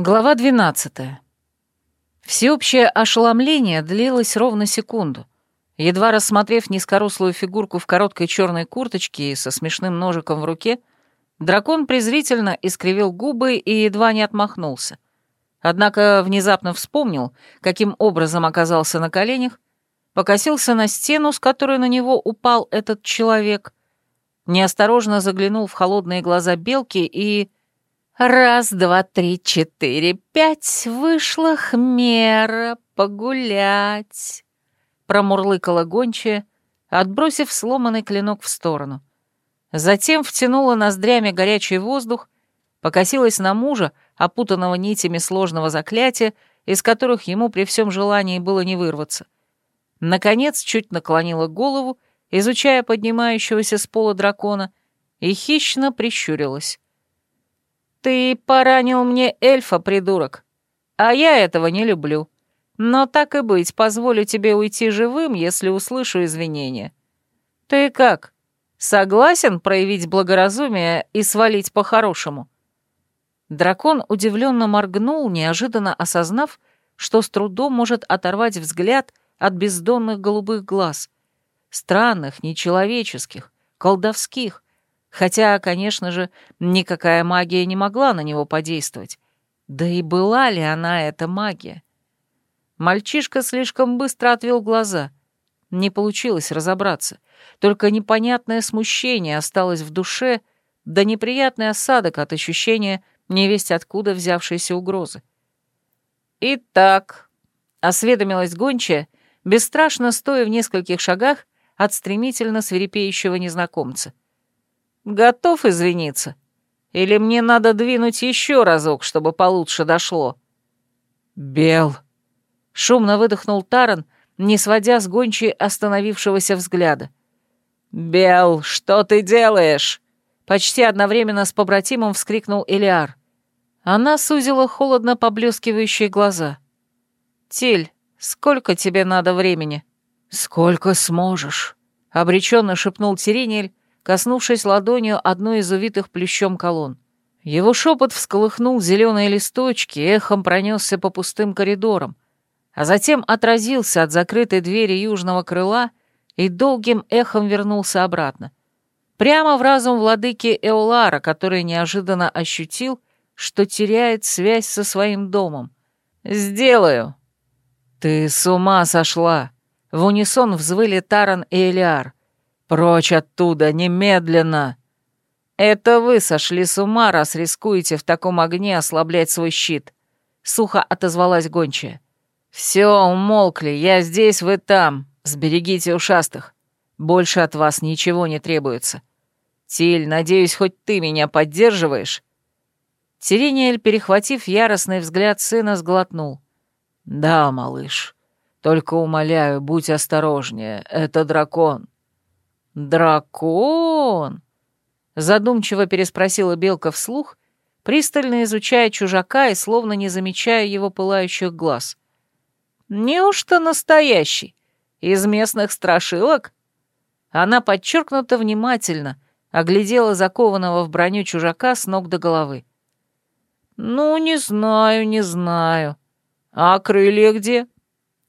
Глава 12. Всеобщее ошеломление длилось ровно секунду. Едва рассмотрев низкорослую фигурку в короткой черной курточке и со смешным ножиком в руке, дракон презрительно искривил губы и едва не отмахнулся. Однако внезапно вспомнил, каким образом оказался на коленях, покосился на стену, с которой на него упал этот человек, неосторожно заглянул в холодные глаза белки и Раз, два, три, четыре, пять, вышла хмера погулять. Промурлыкала гончая, отбросив сломанный клинок в сторону. Затем втянула ноздрями горячий воздух, покосилась на мужа, опутанного нитями сложного заклятия, из которых ему при всем желании было не вырваться. Наконец чуть наклонила голову, изучая поднимающегося с пола дракона, и хищно прищурилась. «Ты поранил мне эльфа, придурок. А я этого не люблю. Но так и быть, позволю тебе уйти живым, если услышу извинения. Ты как, согласен проявить благоразумие и свалить по-хорошему?» Дракон удивленно моргнул, неожиданно осознав, что с трудом может оторвать взгляд от бездонных голубых глаз. Странных, нечеловеческих, колдовских, Хотя, конечно же, никакая магия не могла на него подействовать. Да и была ли она эта магия? Мальчишка слишком быстро отвел глаза. Не получилось разобраться. Только непонятное смущение осталось в душе, да неприятный осадок от ощущения невесть откуда взявшейся угрозы. «Итак», — осведомилась гончая, бесстрашно стоя в нескольких шагах от стремительно свирепеющего незнакомца — Готов извиниться? Или мне надо двинуть еще разок, чтобы получше дошло?» «Бел!» — шумно выдохнул Таран, не сводя с гончей остановившегося взгляда. «Бел, что ты делаешь?» Почти одновременно с побратимом вскрикнул Элиар. Она сузила холодно поблескивающие глаза. «Тиль, сколько тебе надо времени?» «Сколько сможешь», — обреченно шепнул Тиринель, коснувшись ладонью одной из увитых плющом колонн. Его шепот всколыхнул зеленые листочки, эхом пронесся по пустым коридорам, а затем отразился от закрытой двери южного крыла и долгим эхом вернулся обратно. Прямо в разум владыки Эолара, который неожиданно ощутил, что теряет связь со своим домом. «Сделаю!» «Ты с ума сошла!» В унисон взвыли Таран и Элиар. «Прочь оттуда, немедленно!» «Это вы сошли с ума, раз рискуете в таком огне ослаблять свой щит», — сухо отозвалась гончая. «Все, умолкли, я здесь, вы там. Сберегите ушастых. Больше от вас ничего не требуется. Тиль, надеюсь, хоть ты меня поддерживаешь?» Тирениэль, перехватив яростный взгляд сына, сглотнул. «Да, малыш. Только умоляю, будь осторожнее. Это дракон. «Дракон?» — задумчиво переспросила Белка вслух, пристально изучая чужака и словно не замечая его пылающих глаз. «Неужто настоящий? Из местных страшилок?» Она подчеркнуто внимательно оглядела закованного в броню чужака с ног до головы. «Ну, не знаю, не знаю. А крылья где?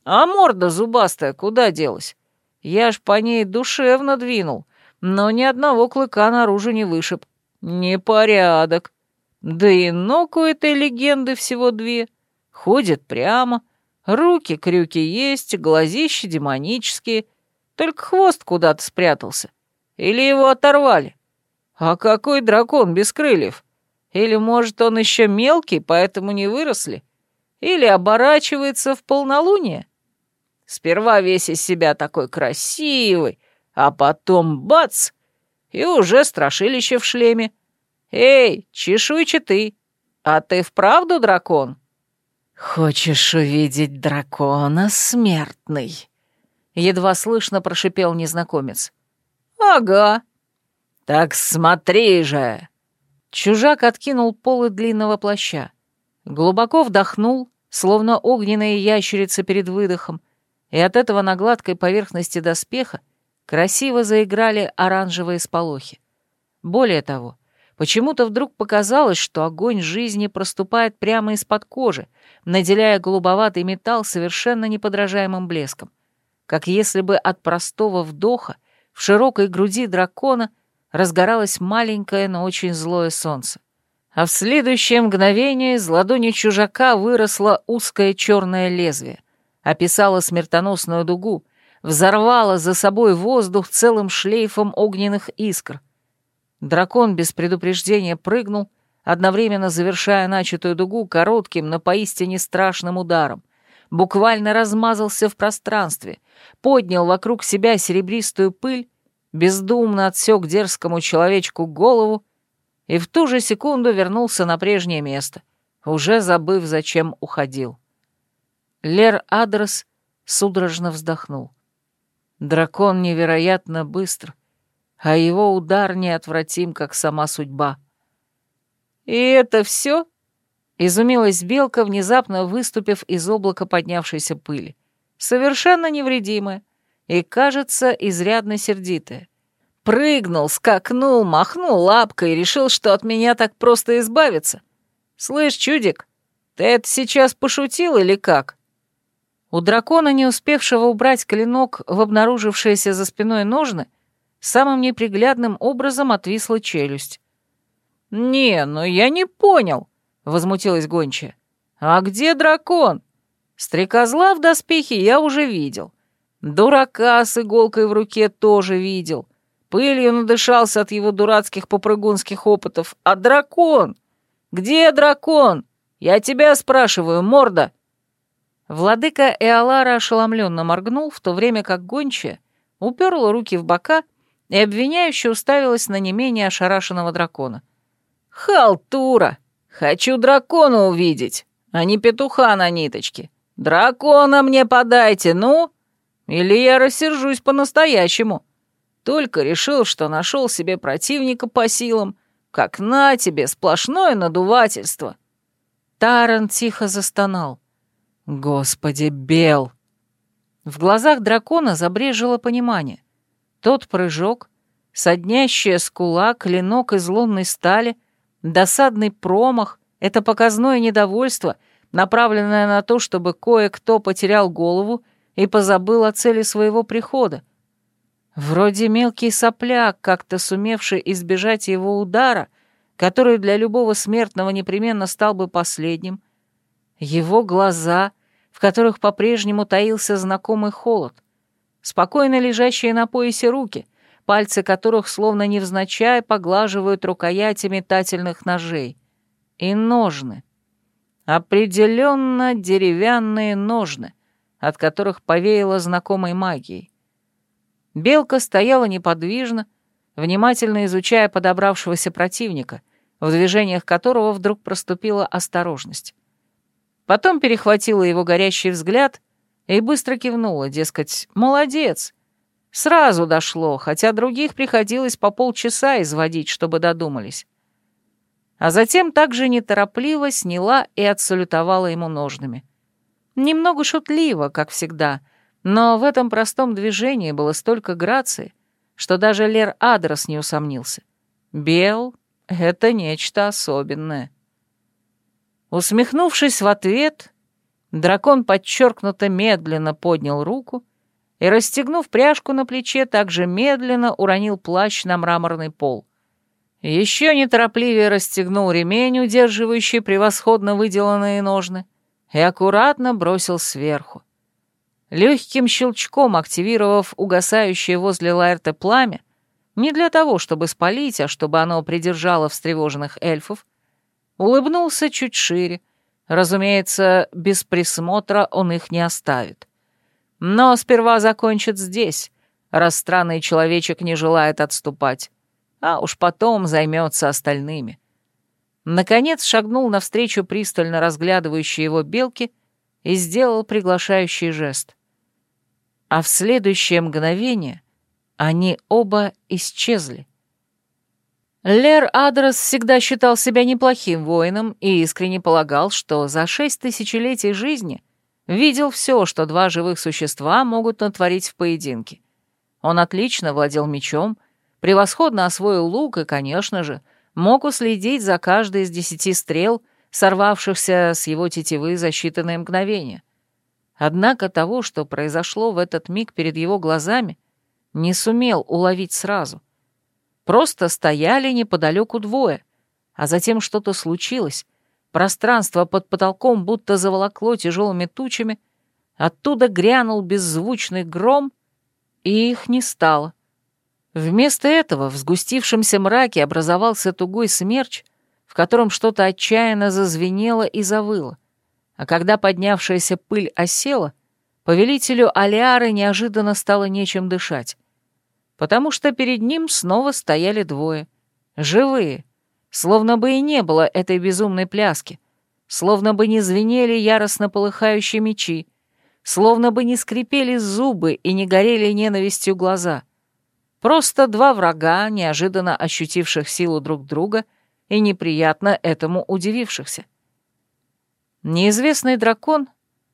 А морда зубастая куда делась? Я ж по ней душевно двинул, но ни одного клыка наружу не вышиб. Непорядок. Да и ног у этой легенды всего две. Ходит прямо, руки-крюки есть, глазища демонические, только хвост куда-то спрятался. Или его оторвали. А какой дракон без крыльев? Или, может, он еще мелкий, поэтому не выросли? Или оборачивается в полнолуние? Сперва весь из себя такой красивый, а потом бац! И уже страшилище в шлеме. Эй, чешуйчатый, а ты вправду дракон? Хочешь увидеть дракона, смертный? Едва слышно прошипел незнакомец. Ага. Так смотри же! Чужак откинул полы длинного плаща. Глубоко вдохнул, словно огненная ящерица перед выдохом, и от этого на гладкой поверхности доспеха красиво заиграли оранжевые сполохи. Более того, Почему-то вдруг показалось, что огонь жизни проступает прямо из-под кожи, наделяя голубоватый металл совершенно неподражаемым блеском. Как если бы от простого вдоха в широкой груди дракона разгоралось маленькое, но очень злое солнце. А в следующее мгновение из ладони чужака выросло узкое черное лезвие, описало смертоносную дугу, взорвало за собой воздух целым шлейфом огненных искр — Дракон без предупреждения прыгнул, одновременно завершая начатую дугу коротким, но поистине страшным ударом. Буквально размазался в пространстве, поднял вокруг себя серебристую пыль, бездумно отсек дерзкому человечку голову и в ту же секунду вернулся на прежнее место, уже забыв, зачем уходил. Лер Адрес судорожно вздохнул. Дракон невероятно быстр, а его удар неотвратим, как сама судьба. «И это все?» — изумилась Белка, внезапно выступив из облака поднявшейся пыли. «Совершенно невредимая и, кажется, изрядно сердитая. Прыгнул, скакнул, махнул лапкой и решил, что от меня так просто избавиться. Слышь, чудик, ты это сейчас пошутил или как?» У дракона, не успевшего убрать клинок в обнаружившиеся за спиной ножны, — самым неприглядным образом отвисла челюсть. «Не, ну я не понял», — возмутилась гончая. «А где дракон? Стрекозла в доспехе я уже видел. Дурака с иголкой в руке тоже видел. Пылью надышался от его дурацких попрыгунских опытов. А дракон? Где дракон? Я тебя спрашиваю, морда!» Владыка Эолара ошеломленно моргнул, в то время как гончая уперла руки в бока и обвиняюще уставилась на не менее ошарашенного дракона. «Халтура! Хочу дракона увидеть, а не петуха на ниточке. Дракона мне подайте, ну! Или я рассержусь по-настоящему. Только решил, что нашел себе противника по силам, как на тебе сплошное надувательство». Таран тихо застонал. «Господи, Бел!» В глазах дракона забрежило понимание. Тот прыжок, соднящая скула, клинок из лунной стали, досадный промах — это показное недовольство, направленное на то, чтобы кое-кто потерял голову и позабыл о цели своего прихода. Вроде мелкий сопляк, как-то сумевший избежать его удара, который для любого смертного непременно стал бы последним. Его глаза, в которых по-прежнему таился знакомый холод — спокойно лежащие на поясе руки, пальцы которых словно невзначай поглаживают рукояти метательных ножей. И ножны. Определенно деревянные ножны, от которых повеяло знакомой магией. Белка стояла неподвижно, внимательно изучая подобравшегося противника, в движениях которого вдруг проступила осторожность. Потом перехватила его горящий взгляд и быстро кивнула, дескать, молодец. Сразу дошло, хотя других приходилось по полчаса изводить, чтобы додумались. А затем также неторопливо сняла и отсалютовала ему ножными. Немного шутливо, как всегда, но в этом простом движении было столько грации, что даже Лер Адрес не усомнился. Бел — это нечто особенное. Усмехнувшись в ответ, Дракон подчеркнуто медленно поднял руку и, расстегнув пряжку на плече, также медленно уронил плащ на мраморный пол. Еще неторопливее расстегнул ремень, удерживающий превосходно выделанные ножны, и аккуратно бросил сверху. Легким щелчком активировав угасающее возле Лаэрта пламя, не для того, чтобы спалить, а чтобы оно придержало встревоженных эльфов, улыбнулся чуть шире, Разумеется, без присмотра он их не оставит. Но сперва закончит здесь, раз странный человечек не желает отступать, а уж потом займется остальными. Наконец шагнул навстречу пристально разглядывающей его белки и сделал приглашающий жест. А в следующее мгновение они оба исчезли. Лер Адрес всегда считал себя неплохим воином и искренне полагал, что за шесть тысячелетий жизни видел все, что два живых существа могут натворить в поединке. Он отлично владел мечом, превосходно освоил лук и, конечно же, мог уследить за каждой из десяти стрел, сорвавшихся с его тетивы за считанные мгновения. Однако того, что произошло в этот миг перед его глазами, не сумел уловить сразу. Просто стояли неподалеку двое, а затем что-то случилось. Пространство под потолком будто заволокло тяжелыми тучами, оттуда грянул беззвучный гром, и их не стало. Вместо этого в сгустившемся мраке образовался тугой смерч, в котором что-то отчаянно зазвенело и завыло. А когда поднявшаяся пыль осела, повелителю Алиары неожиданно стало нечем дышать. Потому что перед ним снова стояли двое. Живые. Словно бы и не было этой безумной пляски. Словно бы не звенели яростно полыхающие мечи. Словно бы не скрипели зубы и не горели ненавистью глаза — Просто два врага, неожиданно ощутивших силу друг друга и неприятно этому удивившихся. Неизвестный дракон,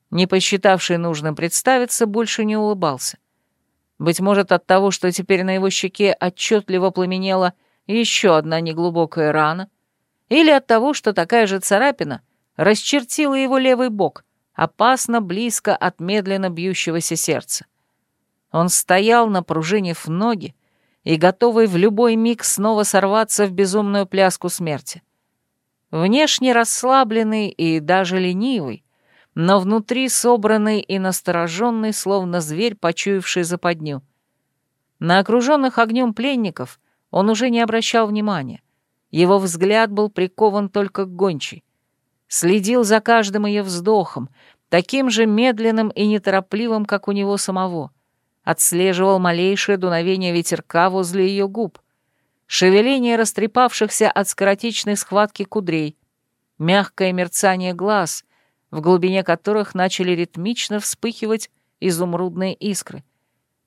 не посчитавший нужным представиться, больше не улыбался. Быть может, от того, что теперь на его щеке отчетливо пламенела еще одна неглубокая рана, или от того, что такая же царапина расчертила его левый бок, опасно близко от медленно бьющегося сердца. Он стоял, напружинив ноги, и готовый в любой миг снова сорваться в безумную пляску смерти. Внешне расслабленный и даже ленивый, но внутри собранный и настороженный, словно зверь, почуявший западню. На окруженных огнем пленников он уже не обращал внимания. Его взгляд был прикован только к гончей. Следил за каждым ее вздохом, таким же медленным и неторопливым, как у него самого отслеживал малейшее дуновение ветерка возле ее губ, шевеление растрепавшихся от скоротечной схватки кудрей, мягкое мерцание глаз, в глубине которых начали ритмично вспыхивать изумрудные искры,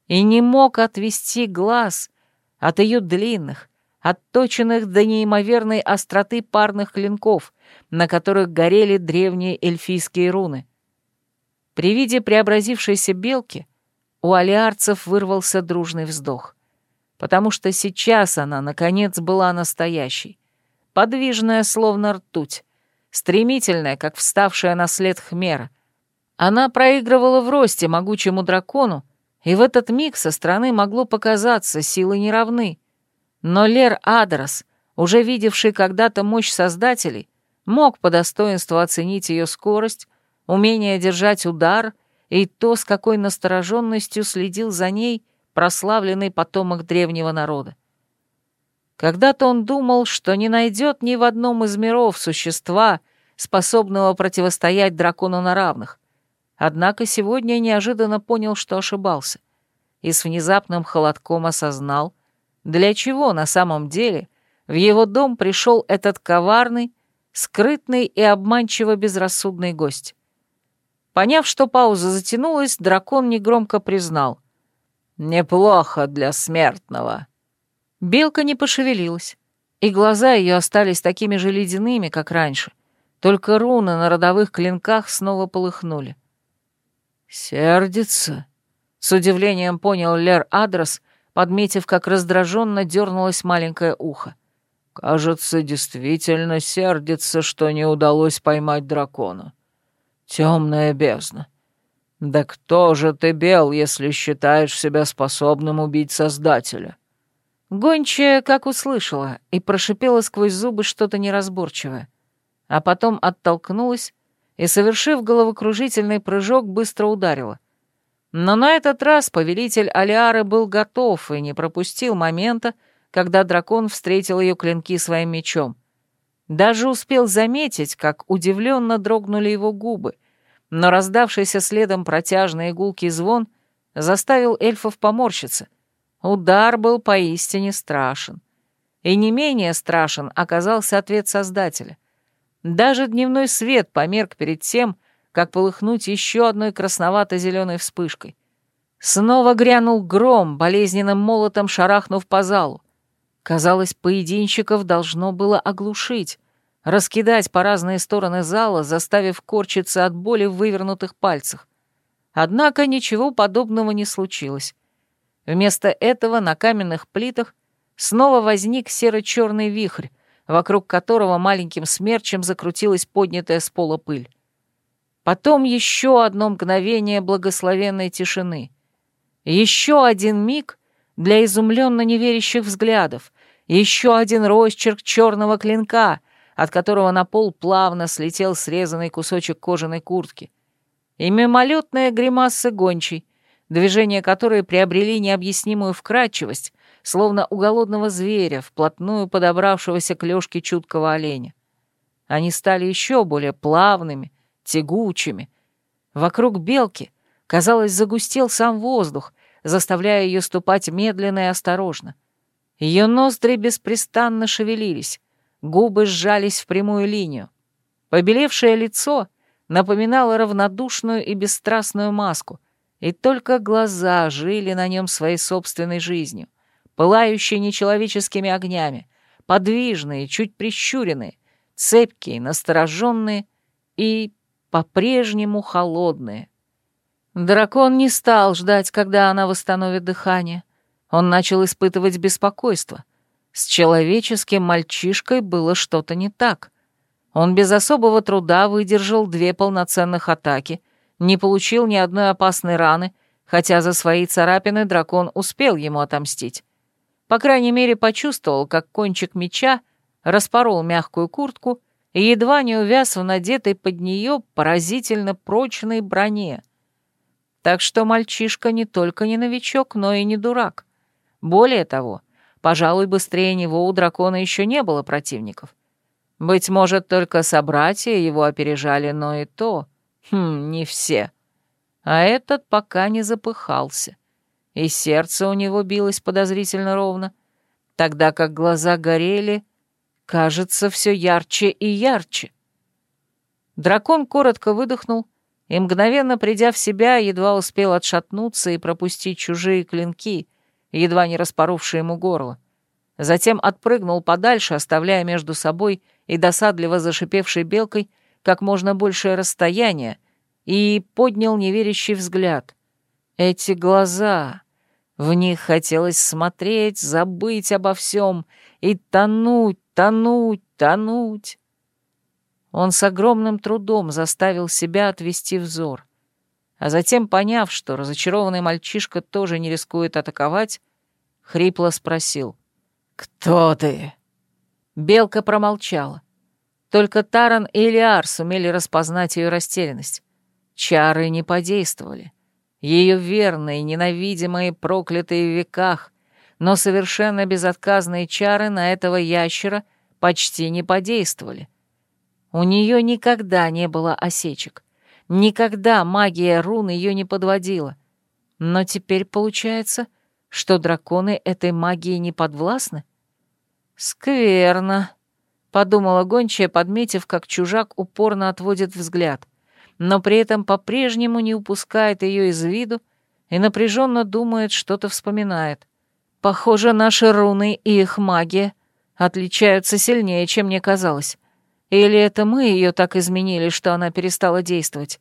и не мог отвести глаз от ее длинных, отточенных до неимоверной остроты парных клинков, на которых горели древние эльфийские руны. При виде преобразившейся белки — у алиарцев вырвался дружный вздох. Потому что сейчас она, наконец, была настоящей. Подвижная, словно ртуть. Стремительная, как вставшая на след хмера. Она проигрывала в росте могучему дракону, и в этот миг со стороны могло показаться, силы неравны. Но Лер Адрос, уже видевший когда-то мощь Создателей, мог по достоинству оценить ее скорость, умение держать удар — и то, с какой настороженностью следил за ней прославленный потомок древнего народа. Когда-то он думал, что не найдет ни в одном из миров существа, способного противостоять дракону на равных. Однако сегодня неожиданно понял, что ошибался, и с внезапным холодком осознал, для чего на самом деле в его дом пришел этот коварный, скрытный и обманчиво безрассудный гость. Поняв, что пауза затянулась, дракон негромко признал. «Неплохо для смертного». Белка не пошевелилась, и глаза ее остались такими же ледяными, как раньше, только руны на родовых клинках снова полыхнули. «Сердится?» — с удивлением понял Лер Адрес, подметив, как раздраженно дернулось маленькое ухо. «Кажется, действительно сердится, что не удалось поймать дракона. Темная бездна. Да кто же ты, Бел, если считаешь себя способным убить Создателя? Гончая как услышала и прошипела сквозь зубы что-то неразборчивое, а потом оттолкнулась и, совершив головокружительный прыжок, быстро ударила. Но на этот раз повелитель Алиары был готов и не пропустил момента, когда дракон встретил ее клинки своим мечом — даже успел заметить, как удивленно дрогнули его губы, но раздавшийся следом протяжный игулкий звон заставил эльфов поморщиться. Удар был поистине страшен. И не менее страшен оказался ответ Создателя. Даже дневной свет померк перед тем, как полыхнуть еще одной красновато-зеленой вспышкой. Снова грянул гром, болезненным молотом шарахнув по залу. Казалось, поединщиков должно было оглушить, раскидать по разные стороны зала, заставив корчиться от боли в вывернутых пальцах. Однако ничего подобного не случилось. Вместо этого на каменных плитах снова возник серо-черный вихрь, вокруг которого маленьким смерчем закрутилась поднятая с пола пыль. Потом еще одно мгновение благословенной тишины. Еще один миг для изумленно неверящих взглядов. Еще один росчерк черного клинка, от которого на пол плавно слетел срезанный кусочек кожаной куртки. И мимолетная гримаса гончей, движения которой приобрели необъяснимую вкрадчивость, словно у голодного зверя, вплотную подобравшегося к лёжке чуткого оленя. Они стали еще более плавными, тягучими. Вокруг белки, казалось, загустел сам воздух, заставляя ее ступать медленно и осторожно. Ее ноздри беспрестанно шевелились, губы сжались в прямую линию. Побелевшее лицо напоминало равнодушную и бесстрастную маску, и только глаза жили на нем своей собственной жизнью, пылающие нечеловеческими огнями, подвижные, чуть прищуренные, цепкие, настороженные и по-прежнему холодные. Дракон не стал ждать, когда она восстановит дыхание. Он начал испытывать беспокойство. С человеческим мальчишкой было что-то не так. Он без особого труда выдержал две полноценных атаки, не получил ни одной опасной раны, хотя за свои царапины дракон успел ему отомстить. По крайней мере, почувствовал, как кончик меча распорол мягкую куртку и едва не увяз в надетой под нее поразительно прочной броне. Так что мальчишка не только не новичок, но и не дурак. Более того, пожалуй, быстрее него у дракона еще не было противников. Быть может, только собратья его опережали, но и то... Хм, не все. А этот пока не запыхался. И сердце у него билось подозрительно ровно, тогда как глаза горели кажется все ярче и ярче. Дракон коротко выдохнул и, мгновенно придя в себя, едва успел отшатнуться и пропустить чужие клинки, едва не распоровшие ему горло. Затем отпрыгнул подальше, оставляя между собой и досадливо зашипевшей белкой как можно большее расстояние, и поднял неверящий взгляд. Эти глаза... В них хотелось смотреть, забыть обо всем и тонуть, тонуть, тонуть. Он с огромным трудом заставил себя отвести взор, а затем, поняв, что разочарованный мальчишка тоже не рискует атаковать, хрипло спросил «Кто ты?» Белка промолчала. Только Таран и Элиар сумели распознать ее растерянность. Чары не подействовали. Ее верные, ненавидимые, проклятые в веках, но совершенно безотказные чары на этого ящера почти не подействовали. У нее никогда не было осечек. Никогда магия рун ее не подводила. Но теперь получается, что драконы этой магии не подвластны? «Скверно», — подумала гончая, подметив, как чужак упорно отводит взгляд, но при этом по-прежнему не упускает ее из виду и напряженно думает, что-то вспоминает. Похоже, наши руны и их магия отличаются сильнее, чем мне казалось. Или это мы ее так изменили, что она перестала действовать?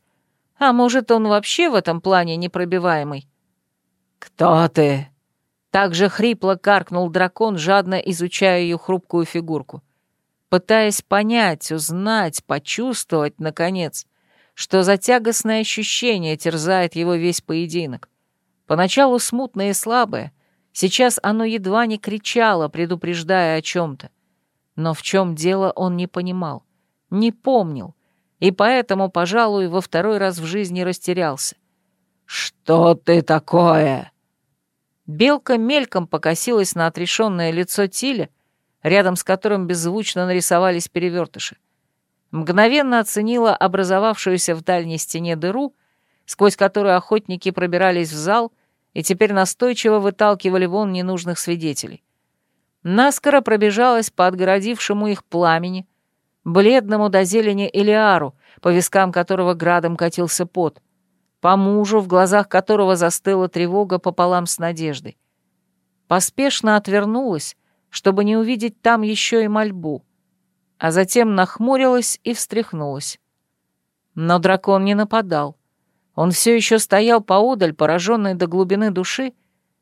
А может, он вообще в этом плане непробиваемый? «Кто ты?» Так же хрипло каркнул дракон, жадно изучая ее хрупкую фигурку. Пытаясь понять, узнать, почувствовать, наконец, что за тягостное ощущение терзает его весь поединок. Поначалу смутное и слабое, Сейчас оно едва не кричало, предупреждая о чем-то. Но в чем дело он не понимал, не помнил, и поэтому, пожалуй, во второй раз в жизни растерялся. «Что ты такое?» Белка мельком покосилась на отрешенное лицо Тиля, рядом с которым беззвучно нарисовались перевертыши. Мгновенно оценила образовавшуюся в дальней стене дыру, сквозь которую охотники пробирались в зал и теперь настойчиво выталкивали вон ненужных свидетелей. Наскоро пробежалась по отгородившему их пламени, бледному до зелени Элиару, по вискам которого градом катился пот, по мужу, в глазах которого застыла тревога пополам с надеждой. Поспешно отвернулась, чтобы не увидеть там еще и мольбу, а затем нахмурилась и встряхнулась. Но дракон не нападал. Он все еще стоял поодаль, пораженный до глубины души,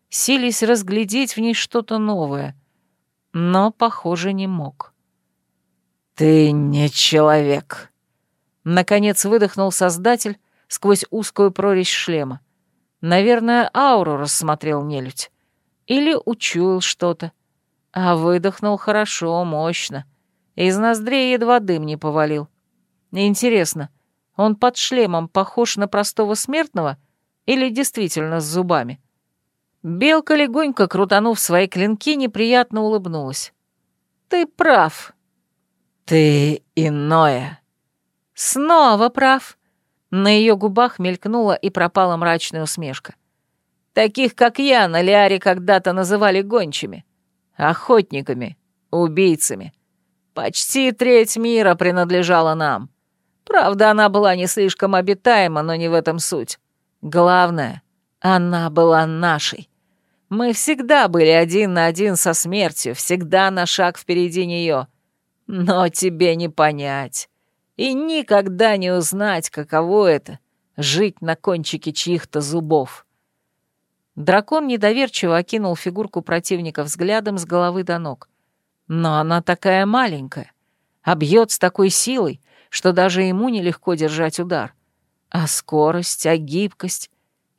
сились разглядеть в ней что-то новое, но, похоже, не мог. «Ты не человек!» Наконец выдохнул Создатель сквозь узкую прорезь шлема. Наверное, ауру рассмотрел нелюдь. Или учуял что-то. А выдохнул хорошо, мощно. Из ноздрей едва дым не повалил. Интересно, он под шлемом похож на простого смертного или действительно с зубами? Белка, легонько крутанув свои клинки, неприятно улыбнулась. «Ты прав». «Ты иное». «Снова прав». На ее губах мелькнула и пропала мрачная усмешка. «Таких, как я, на Лиаре когда-то называли гончими, охотниками, убийцами. Почти треть мира принадлежала нам. Правда, она была не слишком обитаема, но не в этом суть. Главное, она была нашей. Мы всегда были один на один со смертью, всегда на шаг впереди нее. Но тебе не понять и никогда не узнать, каково это — жить на кончике чьих-то зубов. Дракон недоверчиво окинул фигурку противника взглядом с головы до ног. Но она такая маленькая, а с такой силой, что даже ему нелегко держать удар. А скорость, а гибкость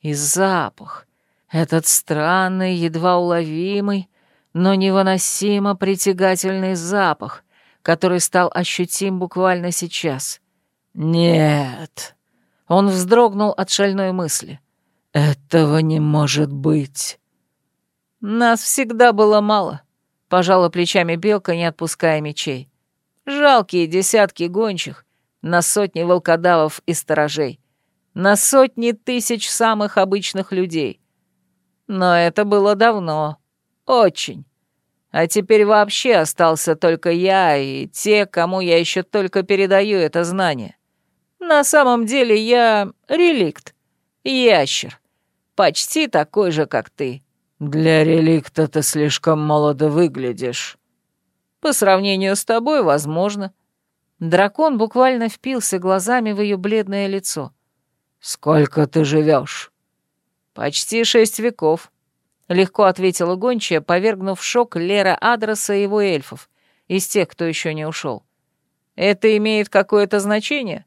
и запах. Этот странный, едва уловимый, но невыносимо притягательный запах, который стал ощутим буквально сейчас. «Нет!» Он вздрогнул от шальной мысли. «Этого не может быть!» «Нас всегда было мало», — пожала плечами Белка, не отпуская мечей. «Жалкие десятки гончих, на сотни волкодавов и сторожей, на сотни тысяч самых обычных людей. Но это было давно, очень. А теперь вообще остался только я и те, кому я еще только передаю это знание. На самом деле я реликт, ящер, почти такой же, как ты. Для реликта ты слишком молодо выглядишь. По сравнению с тобой, возможно. Дракон буквально впился глазами в ее бледное лицо. «Сколько ты живешь?» «Почти шесть веков», — легко ответила гончая, повергнув шок Лера Адреса и его эльфов, из тех, кто еще не ушел. «Это имеет какое-то значение?»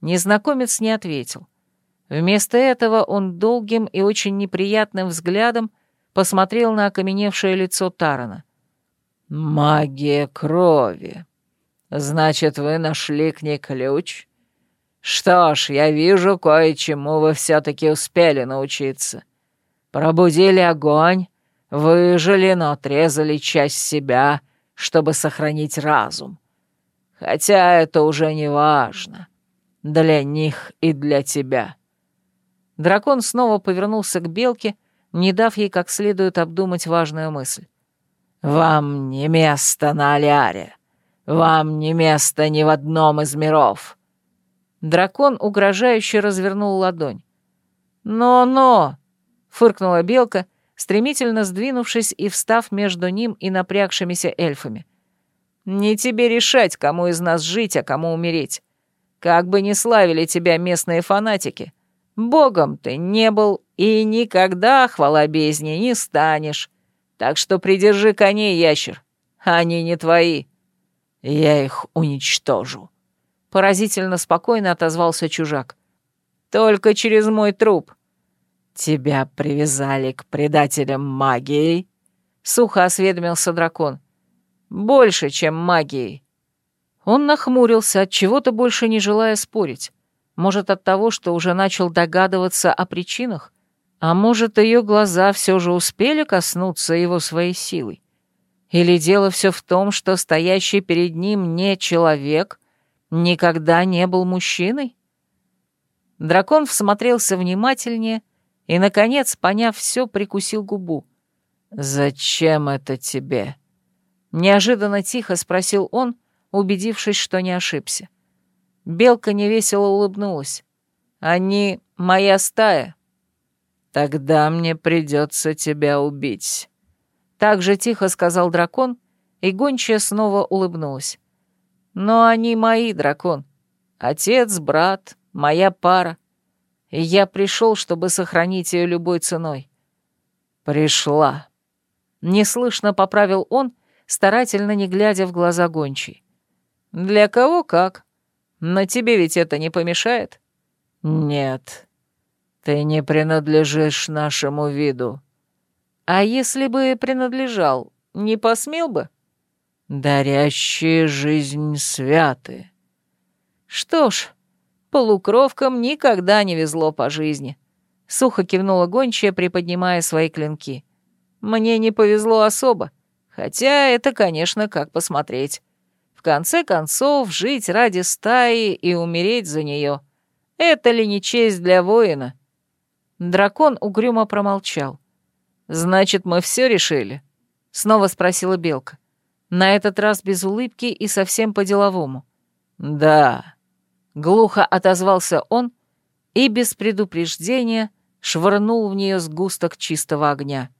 Незнакомец не ответил. Вместо этого он долгим и очень неприятным взглядом посмотрел на окаменевшее лицо Тарана. «Магия крови. Значит, вы нашли к ней ключ? Что ж, я вижу, кое-чему вы все-таки успели научиться. Пробудили огонь, выжили, но отрезали часть себя, чтобы сохранить разум. Хотя это уже не важно. Для них и для тебя». Дракон снова повернулся к белке, не дав ей как следует обдумать важную мысль. «Вам не место на Аляре. Вам не место ни в одном из миров». Дракон угрожающе развернул ладонь. «Но-но!» фыркнула белка, стремительно сдвинувшись и встав между ним и напрягшимися эльфами. «Не тебе решать, кому из нас жить, а кому умереть. Как бы ни славили тебя местные фанатики, богом ты не был и никогда, хвала бездне, не станешь. Так что придержи коней, ящер, они не твои. Я их уничтожу». Поразительно спокойно отозвался чужак. «Только через мой труп. «Тебя привязали к предателям магией?» — сухо осведомился дракон. «Больше, чем магией». Он нахмурился, от чего-то больше не желая спорить. Может, от того, что уже начал догадываться о причинах? А может, ее глаза все же успели коснуться его своей силой? Или дело все в том, что стоящий перед ним не человек никогда не был мужчиной? Дракон всмотрелся внимательнее и, наконец, поняв все, прикусил губу. «Зачем это тебе?» Неожиданно тихо спросил он, убедившись, что не ошибся. Белка невесело улыбнулась. «Они моя стая». «Тогда мне придется тебя убить». Так же тихо сказал дракон, и гончая снова улыбнулась. «Но они мои, дракон. Отец, брат, моя пара и я пришел, чтобы сохранить ее любой ценой. Пришла. Неслышно поправил он, старательно не глядя в глаза гончей. Для кого как. Но тебе ведь это не помешает? Нет, ты не принадлежишь нашему виду. А если бы принадлежал, не посмел бы? Дарящие жизнь святы. Что ж, полукровкам никогда не везло по жизни. Сухо кивнула гончая, приподнимая свои клинки. Мне не повезло особо, хотя это, конечно, как посмотреть. В конце концов, жить ради стаи и умереть за нее — это ли не честь для воина? Дракон угрюмо промолчал. «Значит, мы все решили?» — снова спросила Белка. На этот раз без улыбки и совсем по-деловому. «Да», — глухо отозвался он и без предупреждения швырнул в нее сгусток чистого огня.